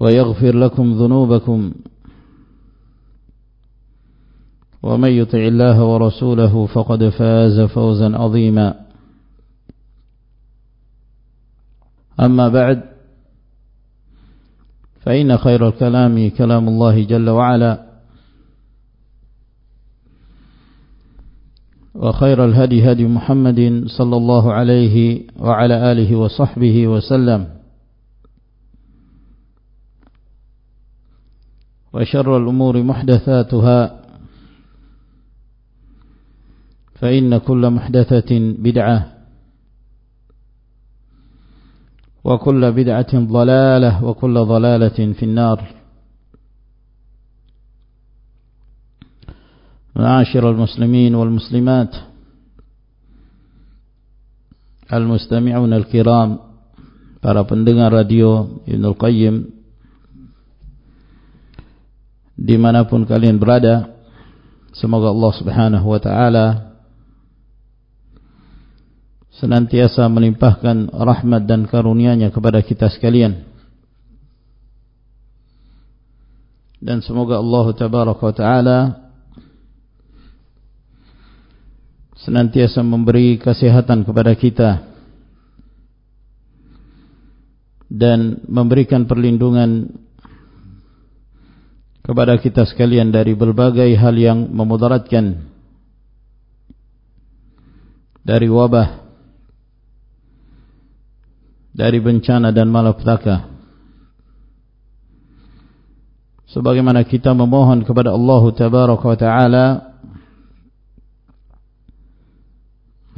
ويغفر لكم ذنوبكم ومن يطع الله ورسوله فقد فاز فوزا عظيما. أما بعد فإن خير الكلام كلام الله جل وعلا وخير الهدي هدي محمد صلى الله عليه وعلى آله وصحبه وسلم. وشر الأمور محدثاتها فإن كل محدثة بدعة وكل بدعة ضلالة وكل ضلالة في النار. معاشر المسلمين والمسلمات المستمعون الكرام para pendengar radio Ibnul Qayyim. Di mana pun kalian berada semoga Allah subhanahu wa ta'ala senantiasa melimpahkan rahmat dan karunia-Nya kepada kita sekalian. Dan semoga Allah tabaraka wa taala senantiasa memberi kesehatan kepada kita dan memberikan perlindungan kepada kita sekalian dari berbagai hal yang memudaratkan. Dari wabah dari bencana dan malapetaka. Sebagaimana kita memohon kepada Allah tabaraka wa taala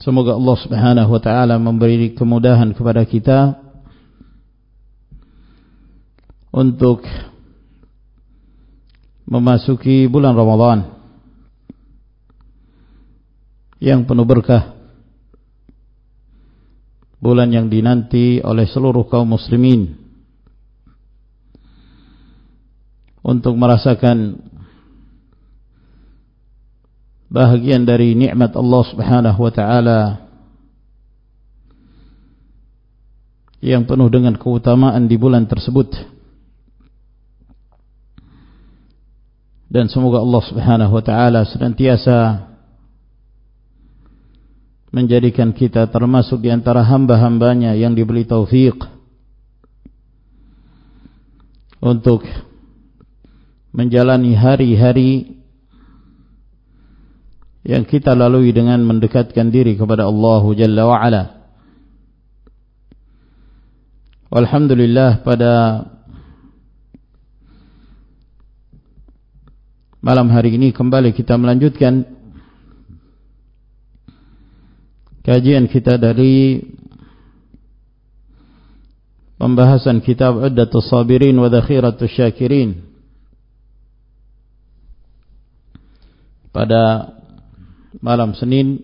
semoga Allah Subhanahu wa taala memberi kemudahan kepada kita untuk memasuki bulan Ramadan. Yang penuh berkah. Bulan yang dinanti oleh seluruh kaum muslimin. Untuk merasakan bahagian dari nikmat Allah Subhanahu wa taala yang penuh dengan keutamaan di bulan tersebut dan semoga Allah Subhanahu wa taala senantiasa menjadikan kita termasuk di antara hamba-hambanya yang diberi taufik untuk menjalani hari-hari yang kita lalui dengan mendekatkan diri kepada Allah Jalla wa. Alhamdulillah pada malam hari ini kembali kita melanjutkan kajian kita dari pembahasan kitab Uddatus Sabirin wa Dakhiratus Syakirin. Pada malam Senin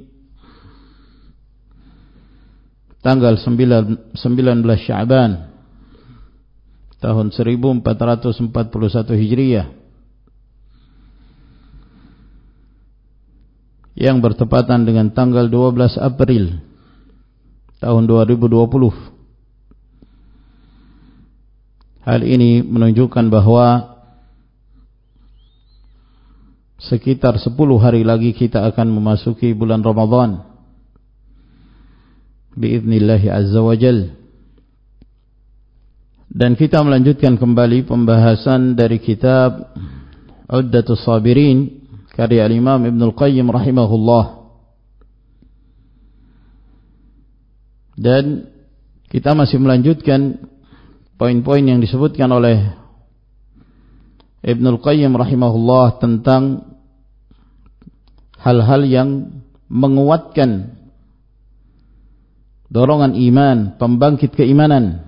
tanggal 19 Sya'ban tahun 1441 Hijriah yang bertepatan dengan tanggal 12 April tahun 2020 hal ini menunjukkan bahwa sekitar 10 hari lagi kita akan memasuki bulan Ramadan. Biiznillah azza wa jalla dan kita melanjutkan kembali pembahasan dari kitab Uddatus Sabirin karya Imam Ibn Al-Qayyim rahimahullah dan kita masih melanjutkan poin-poin yang disebutkan oleh Ibn Al-Qayyim rahimahullah tentang hal-hal yang menguatkan dorongan iman, pembangkit keimanan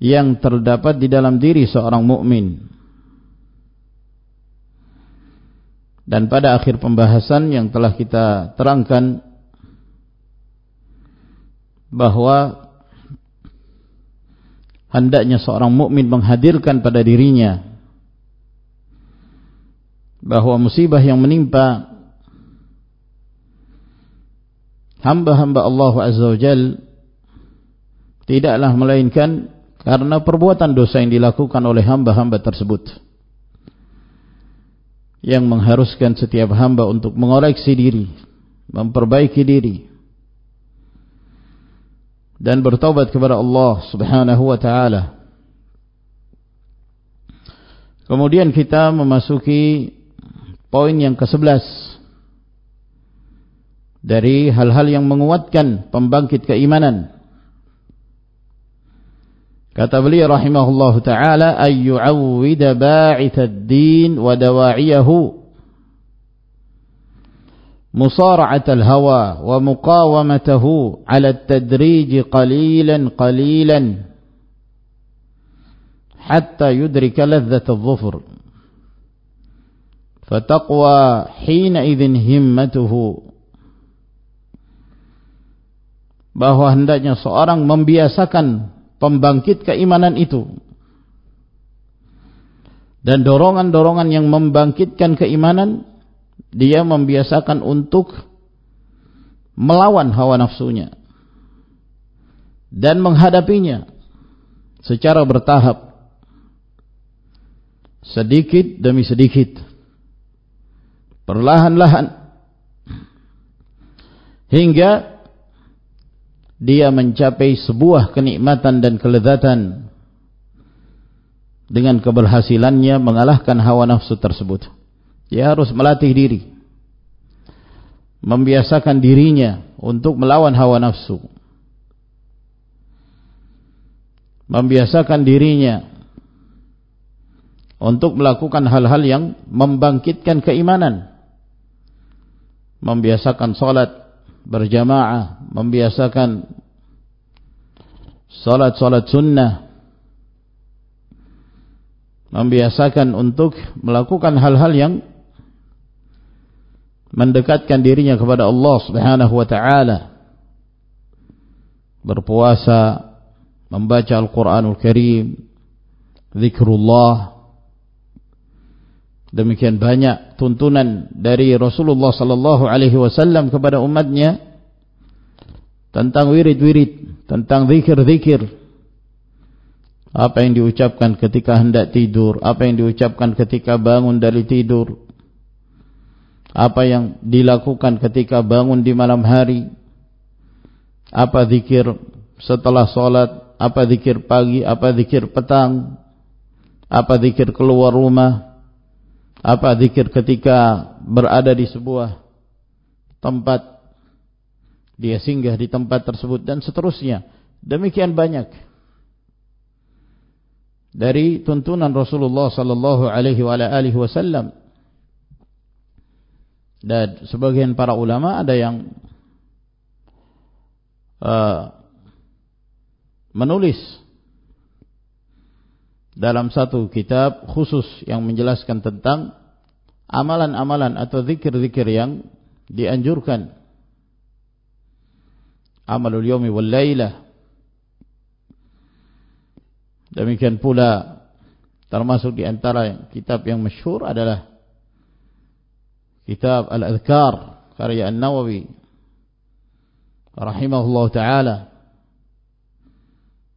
yang terdapat di dalam diri seorang mukmin. Dan pada akhir pembahasan yang telah kita terangkan bahwa hendaknya seorang mukmin menghadirkan pada dirinya bahwa musibah yang menimpa hamba-hamba Allah Azza wa Jal tidaklah melainkan karena perbuatan dosa yang dilakukan oleh hamba-hamba tersebut yang mengharuskan setiap hamba untuk mengoreksi diri, memperbaiki diri dan bertobat kepada Allah Subhanahu wa taala. Kemudian kita memasuki poin yang ke-11 dari hal-hal yang menguatkan pembangkit keimanan. Kata beliau rahimahullah taala ay yu'awwida ba'ithad din wa dawa'iyahu مصارعة الهوى ومقاومته على التدريج قليلا قليلا حتى يدرك لذة الظفر فتقوى حينئذ همته bahwa hendaknya seorang membiasakan pembangkit keimanan itu. Dan dorongan-dorongan yang membangkitkan keimanan dia membiasakan untuk melawan hawa nafsunya dan menghadapinya secara bertahap sedikit demi sedikit perlahan-lahan hingga dia mencapai sebuah kenikmatan dan kelezatan dengan keberhasilannya mengalahkan hawa nafsu tersebut. Dia harus melatih diri. Membiasakan dirinya untuk melawan hawa nafsu. Membiasakan dirinya untuk melakukan hal-hal yang membangkitkan keimanan. Membiasakan salat berjamaah, membiasakan salat-salat sunnah, membiasakan untuk melakukan hal-hal yang mendekatkan dirinya kepada Allah Subhanahu wa taala. Berpuasa, membaca Al-Qur'anul Karim, zikrullah. Demikian banyak tuntunan dari Rasulullah sallallahu alaihi wasallam kepada umatnya tentang wirid-wirid, tentang zikir-zikir. Apa yang diucapkan ketika hendak tidur, apa yang diucapkan ketika bangun dari tidur. Apa yang dilakukan ketika bangun di malam hari. Apa zikir setelah solat, apa zikir pagi, apa zikir petang, apa zikir keluar rumah apa zikir ketika berada di sebuah tempat dia singgah di tempat tersebut dan seterusnya. Demikian banyak dari tuntunan Rasulullah sallallahu alaihi wasallam. Dan sebagian para ulama ada yang uh, menulis dalam satu kitab khusus yang menjelaskan tentang amalan-amalan atau zikir-zikir yang dianjurkan. Amalul yaumi wal lailah. Demikian pula termasuk di antara kitab yang masyhur adalah kitab Al-Adhkar karya An-Nawawi rahimahullah taala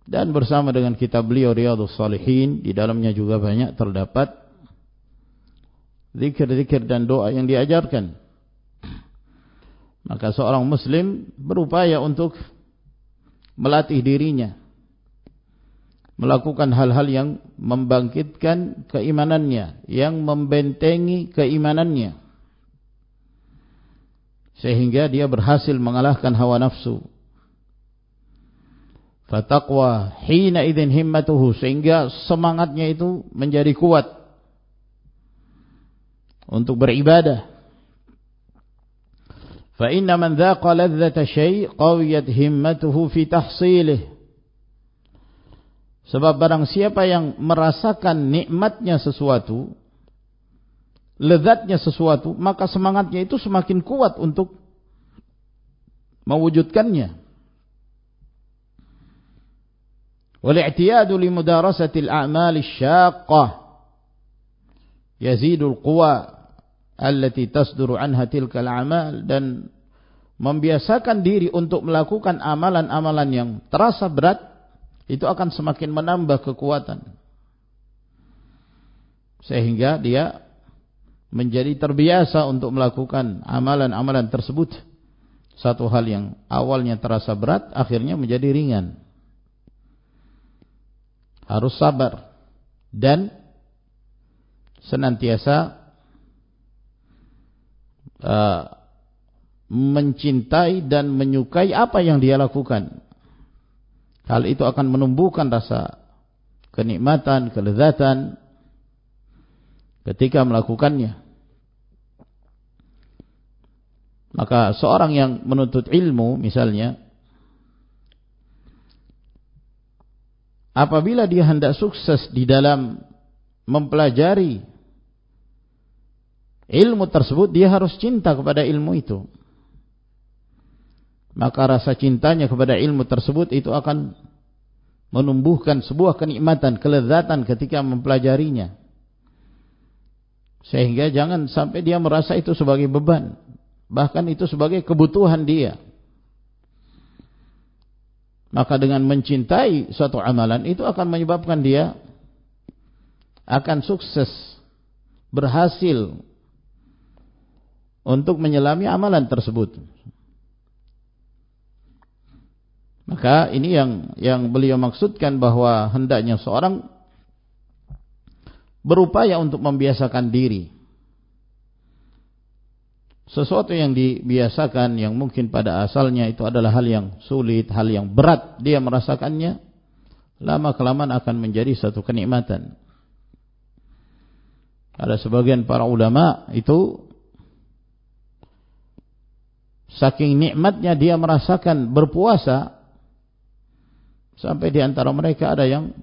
dan bersama dengan kitab beliau Riyadhus Salihin di dalamnya juga banyak terdapat zikir-zikir dan doa yang diajarkan maka seorang muslim berupaya untuk melatih dirinya melakukan hal-hal yang membangkitkan keimanannya, yang membentengi keimanannya. Sehingga dia berhasil mengalahkan hawa nafsu. Fataqwa hina idin himmatuhu sehingga semangatnya itu menjadi kuat untuk beribadah. Fa inna man dhaqa ladzata syai' qawiyat himmatuhu fi tahsilih Sebab barang siapa yang merasakan nikmatnya sesuatu, lezatnya sesuatu, maka semangatnya itu semakin kuat untuk mewujudkannya. Li mudarasati al-a'mal asy-syaqqah yazidu al-quwa allati tasduru anha tilka al-a'mal dan membiasakan diri untuk melakukan amalan-amalan yang terasa berat itu akan semakin menambah kekuatan. Sehingga dia menjadi terbiasa untuk melakukan amalan-amalan tersebut. Satu hal yang awalnya terasa berat akhirnya menjadi ringan harus sabar dan senantiasa uh, mencintai dan menyukai apa yang dia lakukan Hal itu akan menumbuhkan rasa kenikmatan, kelezatan ketika melakukannya. Maka seorang yang menuntut ilmu misalnya apabila dia hendak sukses di dalam mempelajari ilmu tersebut dia harus cinta kepada ilmu itu maka rasa cintanya kepada ilmu tersebut itu akan menumbuhkan sebuah kenikmatan, kelezatan ketika mempelajarinya. Sehingga jangan sampai dia merasa itu sebagai beban, bahkan itu sebagai kebutuhan dia. Maka dengan mencintai suatu amalan itu akan menyebabkan dia akan sukses, berhasil untuk menyelami amalan tersebut. Maka ini yang yang beliau maksudkan bahwa hendaknya seorang berupaya untuk membiasakan diri. Sesuatu yang dibiasakan yang mungkin pada asalnya itu adalah hal yang sulit, hal yang berat dia merasakannya, lama kelamaan akan menjadi satu kenikmatan. Ada sebagian para ulama itu saking nikmatnya dia merasakan berpuasa Sampai di antara mereka ada yang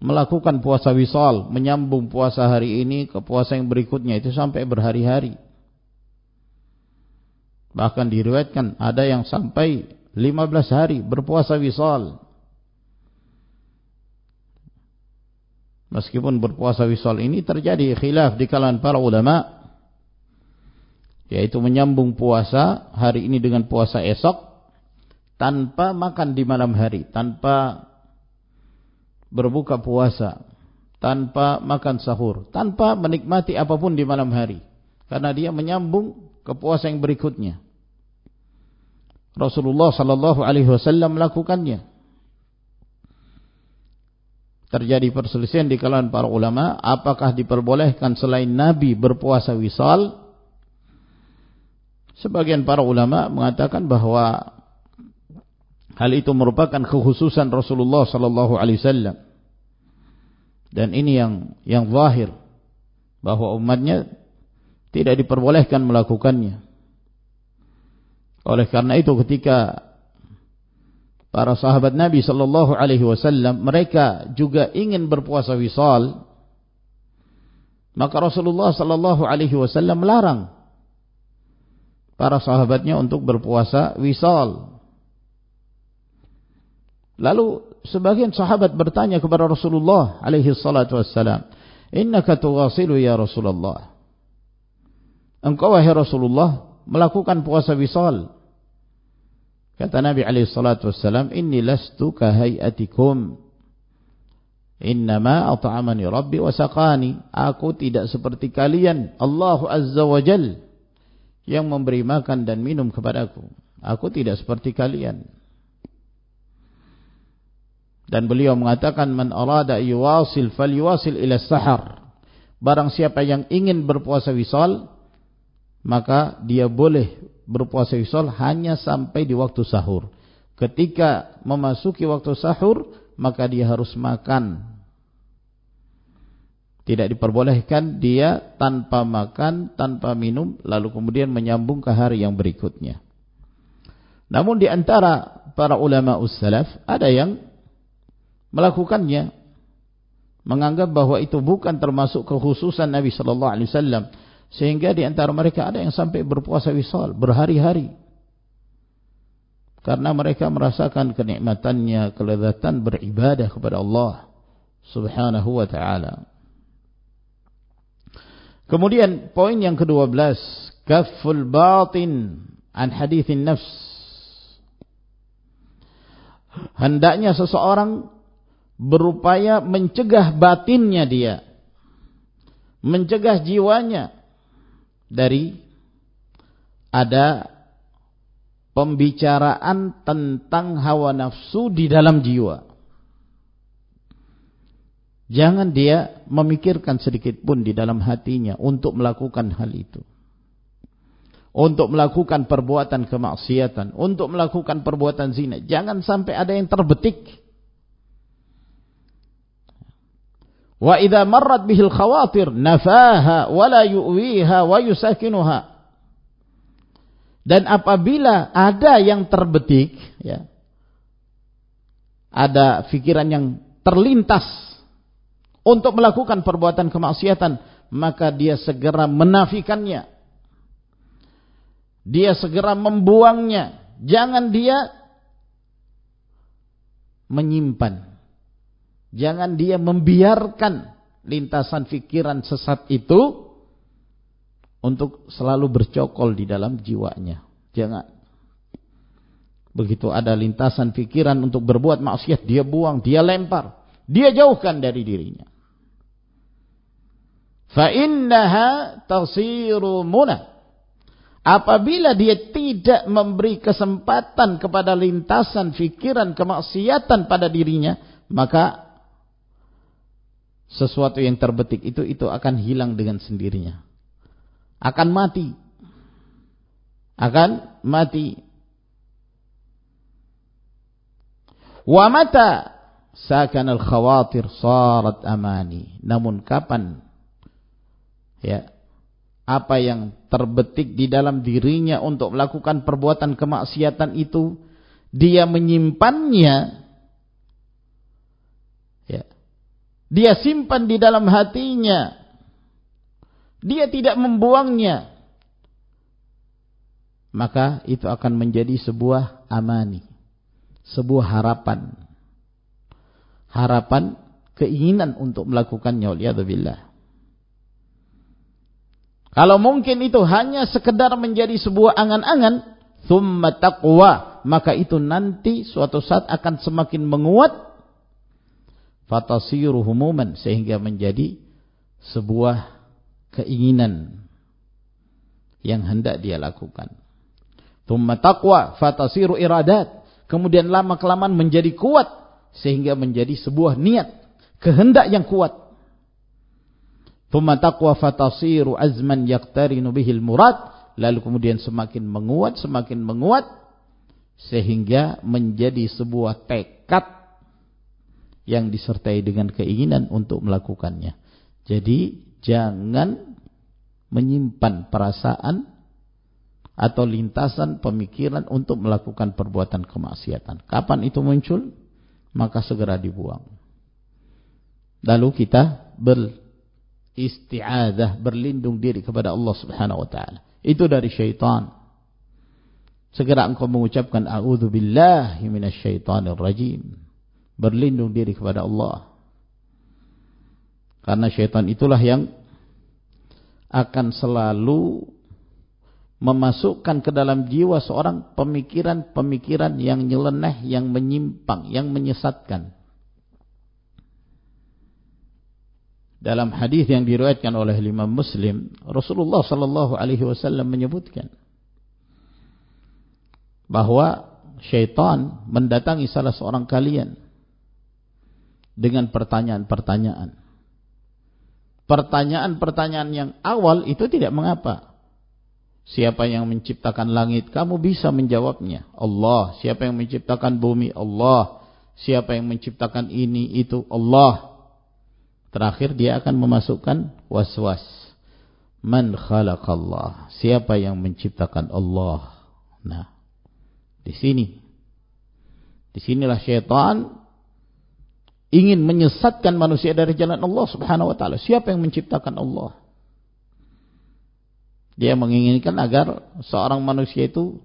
melakukan puasa wisal, menyambung puasa hari ini ke puasa yang berikutnya itu sampai berhari-hari. Bahkan diriwayatkan ada yang sampai 15 hari berpuasa wisal. Meskipun berpuasa wisal ini terjadi khilaf di kalangan para ulama yaitu menyambung puasa hari ini dengan puasa esok tanpa makan di malam hari, tanpa berbuka puasa, tanpa makan sahur, tanpa menikmati apa pun di malam hari. Karena dia menyambung ke puasa yang berikutnya. Rasulullah sallallahu alaihi wasallam melakukannya. Terjadi perselisihan di kalangan para ulama, apakah diperbolehkan selain Nabi berpuasa wisal? Sebagian para ulama mengatakan bahwa Hal itu merupakan kekhususan Rasulullah sallallahu alaihi wasallam. Dan ini yang yang zahir bahwa umatnya tidak diperbolehkan melakukannya. Oleh karena itu ketika para sahabat Nabi sallallahu alaihi wasallam mereka juga ingin berpuasa wisal maka Rasulullah sallallahu alaihi wasallam melarang para sahabatnya untuk berpuasa wisal Lalu sebagian sahabat bertanya kepada Rasulullah alaihi salatu wassalam, "Innaka tughasilu ya Rasulullah?" Engkau wahai Rasulullah melakukan puasa wisal. Kata Nabi alaihi salatu wassalam, "Inni lastu ka hayatikum." Innama at'amani Rabbi wa saqani. Aku tidak seperti kalian. Allah Azza wa Jal yang memberi makan dan minum kepadaku. Aku tidak seperti kalian. Dan beliau mengatakan man arada yuwasil falyuwasil ila sahar. Barang siapa yang ingin berpuasa wisal maka dia boleh berpuasa wisal hanya sampai di waktu sahur. Ketika memasuki waktu sahur maka dia harus makan tidak diperbolehkan dia tanpa makan, tanpa minum, lalu kemudian menyambung ke hari yang berikutnya. Namun di antara para ulama ussalaf ada yang melakukannya, menganggap bahwa itu bukan termasuk kekhususan Nabi Sallallahu Alaihi Wasallam, sehingga di antara mereka ada yang sampai berpuasa wisal berhari-hari, karena mereka merasakan kenikmatannya, kelezatan beribadah kepada Allah Subhanahu wa Taala. Kemudian poin yang ke-12, kaful batin an hadithin nafs. Hendaknya seseorang berupaya mencegah batinnya dia. Mencegah jiwanya dari ada pembicaraan tentang hawa nafsu di dalam jiwa. Jangan dia memikirkan sedikit pun di dalam hatinya untuk melakukan hal itu. Untuk melakukan perbuatan kemaksiatan. Untuk melakukan perbuatan zina. Jangan sampai ada yang terbetik. Wa idza marrat bihil khawatir nafaha wa la yu'wiha wa yusakinuha. Dan apabila ada yang terbetik, ya, ada pikiran yang terlintas untuk melakukan perbuatan kemaksiatan, maka dia segera menafikannya. Dia segera membuangnya. Jangan dia menyimpan. Jangan dia membiarkan lintasan pikiran sesat itu untuk selalu bercokol di dalam jiwanya. Jangan. Begitu ada lintasan pikiran untuk berbuat maksiat, dia buang, dia lempar. Dia jauhkan dari dirinya. innaha tasiru munah apabila dia tidak memberi kesempatan kepada lintasan fikiran kemaksiatan pada dirinya maka sesuatu yang terbetik itu itu akan hilang dengan sendirinya. Akan mati. Akan mati. Wa mata sakan al khawatir sarat amani. Namun kapan? Ya apa yang terbetik di dalam dirinya untuk melakukan perbuatan kemaksiatan itu dia menyimpannya ya dia simpan di dalam hatinya. Dia tidak membuangnya. Maka itu akan menjadi sebuah amani. Sebuah harapan. Harapan keinginan untuk melakukannya. Waliyadzubillah. Kalau mungkin itu hanya sekedar menjadi sebuah angan-angan, thumma taqwa, maka itu nanti suatu saat akan semakin menguat fatasiru humuman sehingga menjadi sebuah keinginan yang hendak dia lakukan. Thumma taqwa fatasiru iradat. Kemudian lama kelamaan menjadi kuat sehingga menjadi sebuah niat, kehendak yang kuat. Thumma taqwa fatasiru azman yaqtarinu bihil murad. Lalu kemudian semakin menguat, semakin menguat. Sehingga menjadi sebuah tekad yang disertai dengan keinginan untuk melakukannya. Jadi jangan menyimpan perasaan atau lintasan pemikiran untuk melakukan perbuatan kemaksiatan. Kapan itu muncul? Maka segera dibuang. Lalu kita ber isti'adah berlindung diri kepada Allah Subhanahu wa taala. Itu dari syaitan. Segera engkau mengucapkan a'udzubillahi minasyaitonir rajim. Berlindung diri kepada Allah. Karena syaitan itulah yang akan selalu memasukkan ke dalam jiwa seorang pemikiran-pemikiran yang nyeleneh, yang menyimpang, yang menyesatkan. Dalam hadis yang diriwayatkan oleh Imam Muslim, Rasulullah sallallahu alaihi wasallam menyebutkan bahwa syaitan mendatangi salah seorang kalian dengan pertanyaan-pertanyaan. Pertanyaan-pertanyaan yang awal itu tidak mengapa. Siapa yang menciptakan langit? Kamu bisa menjawabnya. Allah. Siapa yang menciptakan bumi? Allah. Siapa yang menciptakan ini itu? Allah. Terakhir dia akan memasukkan was-was. Man khalaqallah. Siapa yang menciptakan Allah? Nah, di sini. Di sinilah syaitan ingin menyesatkan manusia dari jalan Allah Subhanahu wa taala. Siapa yang menciptakan Allah? Dia menginginkan agar seorang manusia itu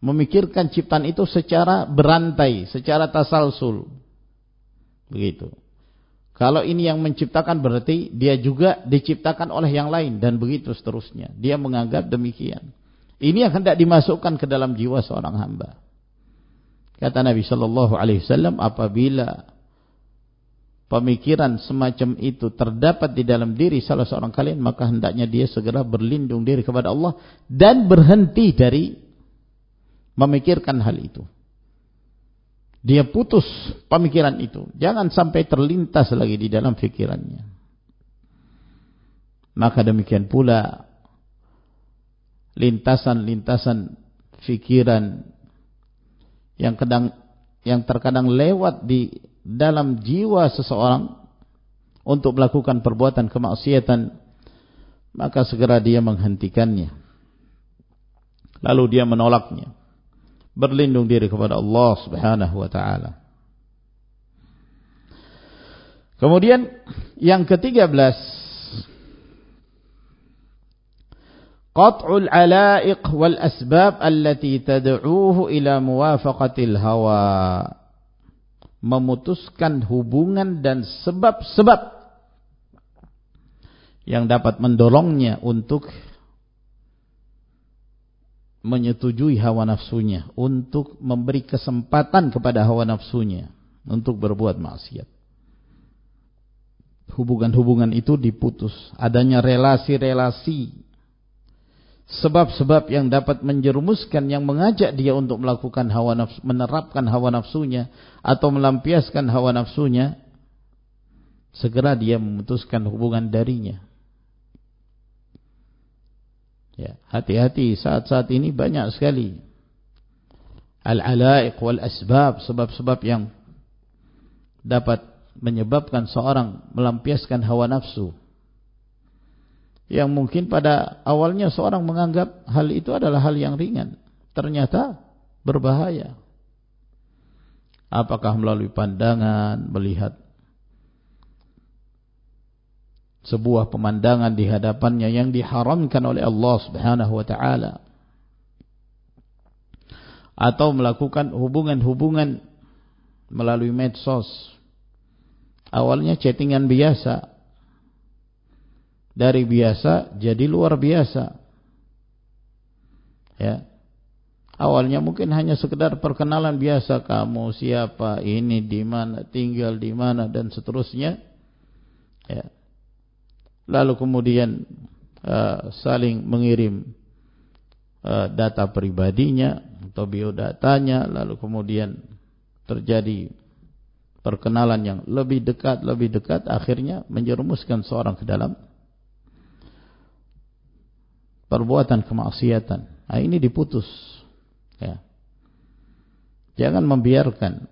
memikirkan ciptaan itu secara berantai, secara tasalsul. Begitu. Kalau ini yang menciptakan berarti dia juga diciptakan oleh yang lain dan begitu seterusnya. Dia menganggap demikian. Ini yang hendak dimasukkan ke dalam jiwa seorang hamba. Kata Nabi sallallahu alaihi wasallam apabila pemikiran semacam itu terdapat di dalam diri salah seorang kalian maka hendaknya dia segera berlindung diri kepada Allah dan berhenti dari memikirkan hal itu. Dia putus pemikiran itu. Jangan sampai terlintas lagi di dalam fikirannya. Maka demikian pula lintasan-lintasan fikiran yang kadang yang terkadang lewat di dalam jiwa seseorang untuk melakukan perbuatan kemaksiatan maka segera dia menghentikannya lalu dia menolaknya berlindung diri kepada Allah Subhanahu wa taala. Kemudian yang ke-13 Qat'ul ala'iq wal asbab allati tad'uuhu ila muwafaqatil hawa. Memutuskan hubungan dan sebab-sebab yang dapat mendorongnya untuk menyetujui hawa nafsunya untuk memberi kesempatan kepada hawa nafsunya untuk berbuat maksiat. Hubungan-hubungan itu diputus, adanya relasi-relasi sebab-sebab yang dapat menjerumuskan yang mengajak dia untuk melakukan hawa nafsu, menerapkan hawa nafsunya atau melampiaskan hawa nafsunya segera dia memutuskan hubungan darinya. Ya, hati-hati saat-saat ini banyak sekali. Al-alaiq wal asbab sebab-sebab yang dapat menyebabkan seorang melampiaskan hawa nafsu yang mungkin pada awalnya seorang menganggap hal itu adalah hal yang ringan ternyata berbahaya. Apakah melalui pandangan melihat sebuah pemandangan di hadapannya yang diharamkan oleh Allah Subhanahu wa taala atau melakukan hubungan-hubungan melalui medsos? Awalnya chattingan biasa dari biasa jadi luar biasa. Ya. Awalnya mungkin hanya sekedar perkenalan biasa kamu siapa ini di mana tinggal di mana dan seterusnya. Ya. Lalu kemudian uh, saling mengirim uh, data pribadinya atau biodatanya lalu kemudian terjadi perkenalan yang lebih dekat lebih dekat akhirnya menjerumuskan seorang ke dalam perbuatan kemaksiatan. Nah, ini diputus. Ya. Jangan membiarkan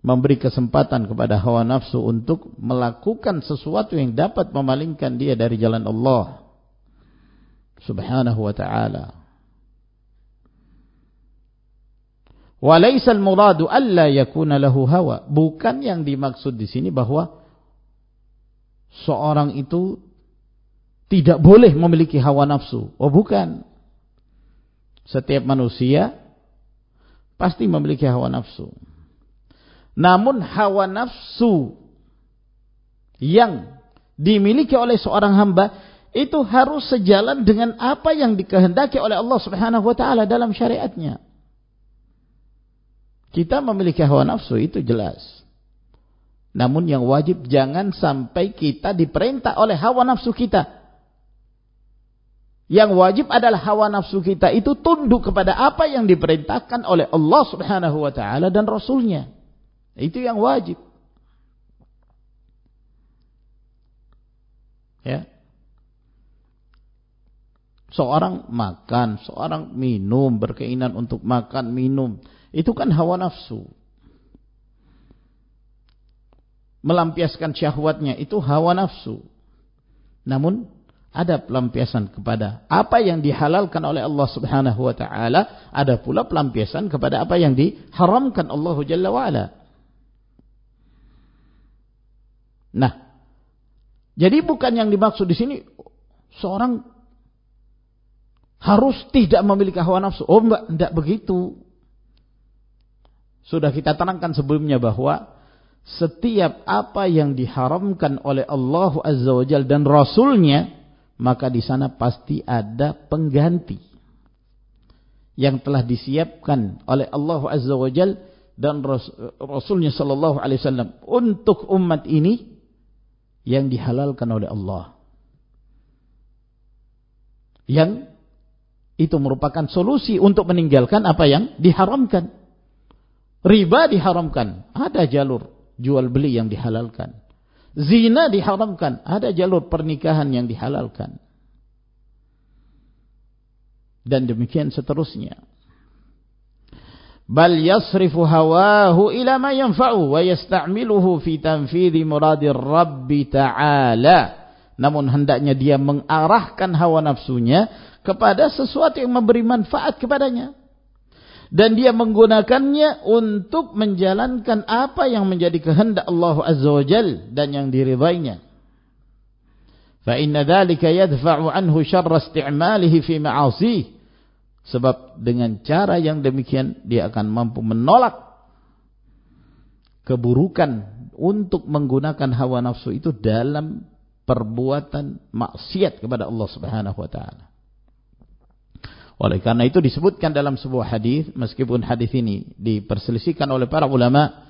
memberi kesempatan kepada hawa nafsu untuk melakukan sesuatu yang dapat memalingkan dia dari jalan Allah subhanahu wa ta'ala. Walaysa al-muradu alla yakuna lahu hawa. Bukan yang dimaksud di sini bahwa seorang itu tidak boleh memiliki hawa nafsu oh bukan setiap manusia pasti memiliki hawa nafsu. Namun hawa nafsu yang dimiliki oleh seorang hamba itu harus sejalan dengan apa yang dikehendaki oleh Allah Subhanahu wa taala dalam syariatnya. Kita memiliki hawa nafsu itu jelas. Namun yang wajib jangan sampai kita diperintah oleh hawa nafsu kita. Yang wajib adalah hawa nafsu kita itu tunduk kepada apa yang diperintahkan oleh Allah Subhanahu wa taala dan rasulnya. Itu yang wajib. Ya. Seorang makan, seorang minum, berkeinginan untuk makan, minum. Itu kan hawa nafsu. Melampiaskan syahwatnya itu hawa nafsu. Namun ada pelampiasan kepada apa yang dihalalkan oleh Allah Subhanahu wa taala, ada pula pelampiasan kepada apa yang diharamkan Allah Jalla wa ala. Nah, jadi bukan yang dimaksud di sini seorang harus tidak memiliki hawa nafsu. Oh, mbak, tidak begitu. Sudah kita terangkan sebelumnya bahwa setiap apa yang diharamkan oleh Allah Azza wa Jal dan Rasulnya, maka di sana pasti ada pengganti yang telah disiapkan oleh Allah Azza wa Jal dan Rasulnya Sallallahu Alaihi Wasallam untuk umat ini yang dihalalkan oleh Allah. Yang itu merupakan solusi untuk meninggalkan apa yang diharamkan. Riba diharamkan, ada jalur jual beli yang dihalalkan. Zina diharamkan, ada jalur pernikahan yang dihalalkan. Dan demikian seterusnya. Bal yasrifu hawahu ila ma yanfa'u wa yasta'miluhu fi tanfidhi muradir Rabbi ta'ala. Namun hendaknya dia mengarahkan hawa nafsunya kepada sesuatu yang memberi manfaat kepadanya. Dan dia menggunakannya untuk menjalankan apa yang menjadi kehendak Allah Azza wa Jal dan yang diridainya. Fa inna dhalika yadfa'u anhu syarra isti'malihi fi ma'asih. Sebab dengan cara yang demikian dia akan mampu menolak keburukan untuk menggunakan hawa nafsu itu dalam perbuatan maksiat kepada Allah Subhanahu wa taala. Oleh karena itu disebutkan dalam sebuah hadis meskipun hadis ini diperselisihkan oleh para ulama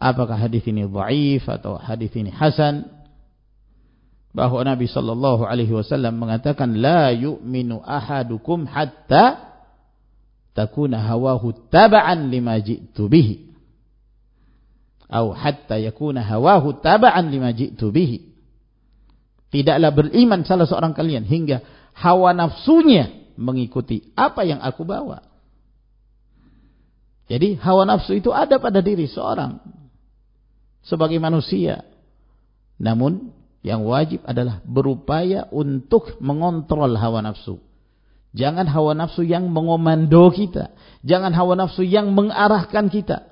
apakah hadis ini dhaif atau hadis ini hasan bahwa Nabi sallallahu alaihi wasallam mengatakan la yu'minu ahadukum hatta takuna hawahu taba'an lima ji'tu bihi. Atau hatta yakuna hawahu taba'an lima ji'tu bihi. Tidaklah beriman salah seorang kalian hingga hawa nafsunya mengikuti apa yang aku bawa. Jadi hawa nafsu itu ada pada diri seorang sebagai manusia. Namun yang wajib adalah berupaya untuk mengontrol hawa nafsu. Jangan hawa nafsu yang mengomando kita. Jangan hawa nafsu yang mengarahkan kita.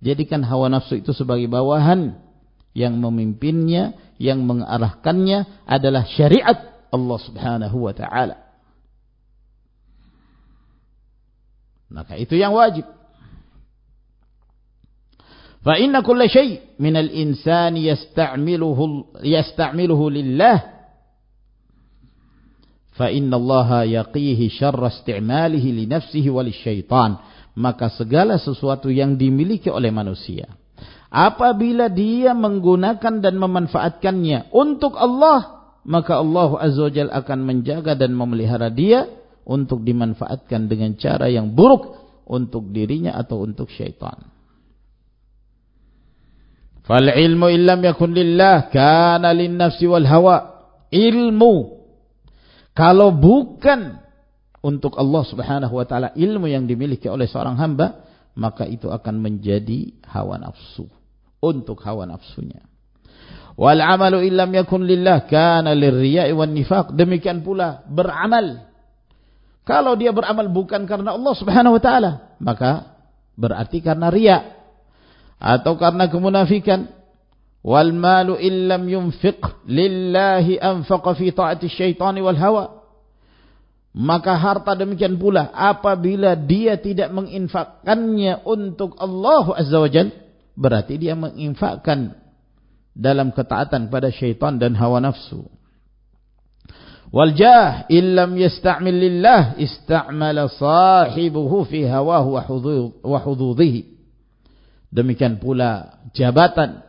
Jadikan hawa nafsu itu sebagai bawahan yang memimpinnya, yang mengarahkannya adalah syariat Allah Subhanahu wa taala. Maka itu yang wajib. Fa inna kulla syai' min al-insani yasta'miluhu yasta'miluhu lillah fa inna Allah yaqihi syarra isti'malihi li nafsihi wa lisyaitan maka segala sesuatu yang dimiliki oleh manusia apabila dia menggunakan dan memanfaatkannya untuk Allah maka Allah azza wajalla akan menjaga dan memelihara dia untuk dimanfaatkan dengan cara yang buruk untuk dirinya atau untuk syaitan. Fal ilmu illam yakun lillah kana lin nafsi wal hawa. Ilmu kalau bukan untuk Allah Subhanahu wa taala ilmu yang dimiliki oleh seorang hamba maka itu akan menjadi hawa nafsu untuk hawa nafsunya. Wal amalu illam yakun lillah kana lirriya'i wan nifaq. Demikian pula beramal kalau dia beramal bukan karena Allah Subhanahu wa taala, maka berarti karena riya atau karena kemunafikan. Wal malu illam yunfiq lillahi anfaqa fi ta'ati syaitani wal hawa. maka harta demikian pula apabila dia tidak menginfakkannya untuk Allah Azza wa Jal berarti dia menginfakkan dalam ketaatan pada syaitan dan hawa nafsu wal jah illam yasta'mil lillah ista'mala sahibuhu fi hawahu wa hududhihi demikian pula jabatan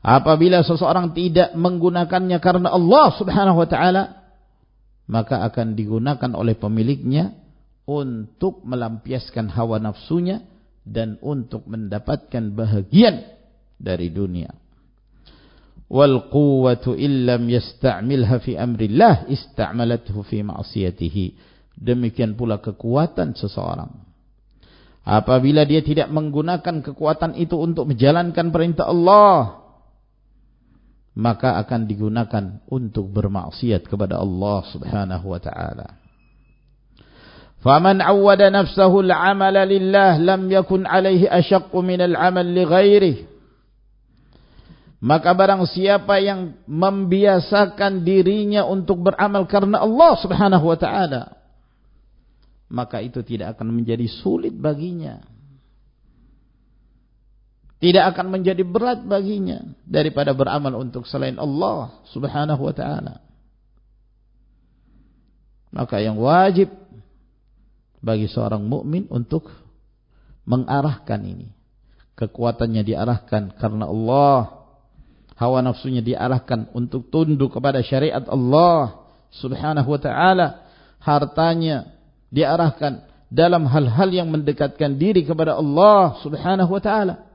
apabila seseorang tidak menggunakannya karena Allah Subhanahu wa taala maka akan digunakan oleh pemiliknya untuk melampiaskan hawa nafsunya dan untuk mendapatkan bahagian dari dunia. Wal quwwatu illam yasta'milha fi amrillah ista'malathu fi ma'siyatihi. Demikian pula kekuatan seseorang. Apabila dia tidak menggunakan kekuatan itu untuk menjalankan perintah Allah, maka akan digunakan untuk bermaksiat kepada Allah Subhanahu wa taala. Faman awwada nafsahu al-amala lillah lam yakun alaihi ashaqqu min al-amal li ghairihi. Maka barang siapa yang membiasakan dirinya untuk beramal karena Allah Subhanahu wa taala, maka itu tidak akan menjadi sulit baginya tidak akan menjadi berat baginya daripada beramal untuk selain Allah Subhanahu wa taala. Maka yang wajib bagi seorang mukmin untuk mengarahkan ini. Kekuatannya diarahkan karena Allah. Hawa nafsunya diarahkan untuk tunduk kepada syariat Allah Subhanahu wa taala. Hartanya diarahkan dalam hal-hal yang mendekatkan diri kepada Allah Subhanahu wa taala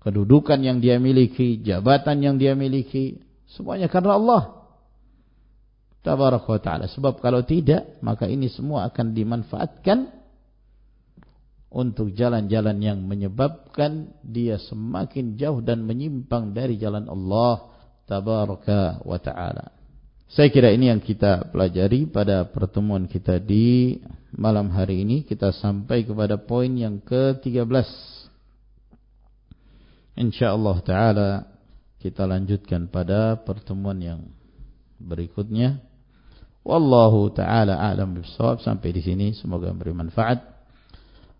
kedudukan yang dia miliki, jabatan yang dia miliki, semuanya karena Allah. Tabaraka ta'ala. Sebab kalau tidak, maka ini semua akan dimanfaatkan untuk jalan-jalan yang menyebabkan dia semakin jauh dan menyimpang dari jalan Allah Tabaraka wa ta'ala. Saya kira ini yang kita pelajari pada pertemuan kita di malam hari ini. Kita sampai kepada poin yang ke-13. insyaallah taala kita lanjutkan pada pertemuan yang berikutnya wallahu taala alam bisawab sampai di sini semoga memberi manfaat